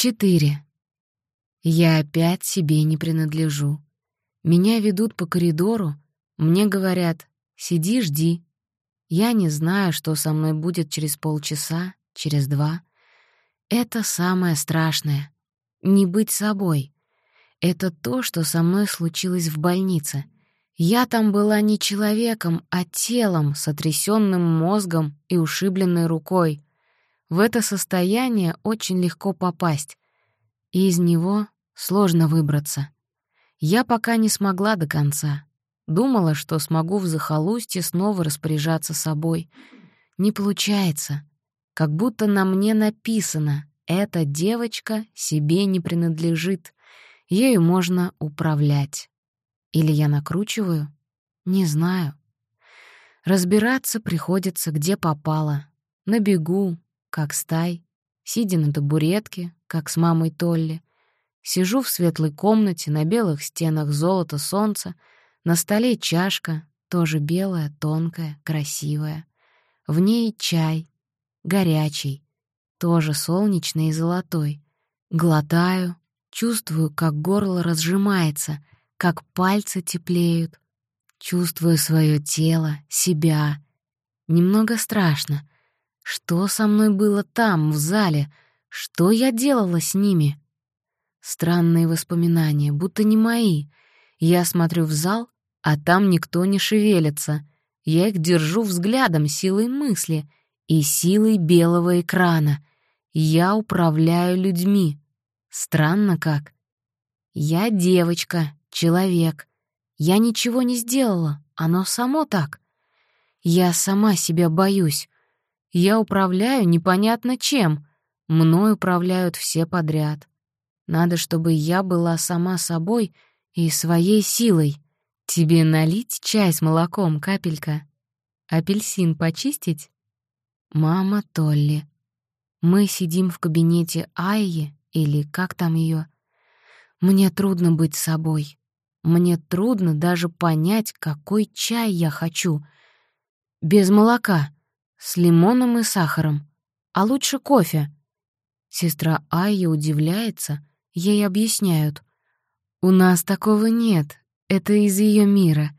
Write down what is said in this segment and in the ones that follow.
Четыре. Я опять себе не принадлежу. Меня ведут по коридору, мне говорят «сиди, жди». Я не знаю, что со мной будет через полчаса, через два. Это самое страшное — не быть собой. Это то, что со мной случилось в больнице. Я там была не человеком, а телом, сотрясённым мозгом и ушибленной рукой. В это состояние очень легко попасть, и из него сложно выбраться. Я пока не смогла до конца. Думала, что смогу в захолустье снова распоряжаться собой. Не получается. Как будто на мне написано «Эта девочка себе не принадлежит, ею можно управлять». Или я накручиваю? Не знаю. Разбираться приходится где попало. На бегу, как стай, сидя на табуретке, как с мамой Толли. Сижу в светлой комнате, на белых стенах золото солнца, на столе чашка, тоже белая, тонкая, красивая. В ней чай, горячий, тоже солнечный и золотой. Глотаю, чувствую, как горло разжимается, как пальцы теплеют. Чувствую свое тело, себя. Немного страшно, что со мной было там, в зале? Что я делала с ними? Странные воспоминания, будто не мои. Я смотрю в зал, а там никто не шевелится. Я их держу взглядом силой мысли и силой белого экрана. Я управляю людьми. Странно как. Я девочка, человек. Я ничего не сделала, оно само так. Я сама себя боюсь. Я управляю непонятно чем. Мной управляют все подряд. Надо, чтобы я была сама собой и своей силой. Тебе налить чай с молоком, капелька? Апельсин почистить? Мама Толли. Мы сидим в кабинете Айи, или как там ее. Мне трудно быть собой. Мне трудно даже понять, какой чай я хочу. Без молока с лимоном и сахаром. А лучше кофе. Сестра Айя удивляется, ей объясняют. «У нас такого нет, это из ее мира.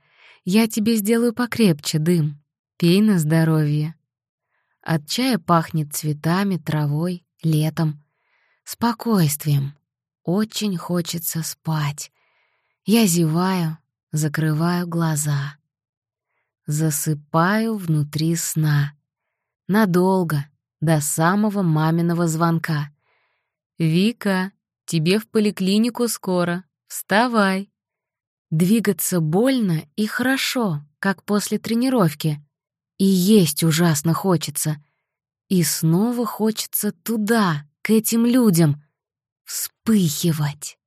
Я тебе сделаю покрепче, дым. Пей на здоровье». От чая пахнет цветами, травой, летом. Спокойствием. Очень хочется спать. Я зеваю, закрываю глаза. Засыпаю внутри сна. Надолго, до самого маминого звонка. «Вика, тебе в поликлинику скоро. Вставай!» Двигаться больно и хорошо, как после тренировки. И есть ужасно хочется. И снова хочется туда, к этим людям. Вспыхивать.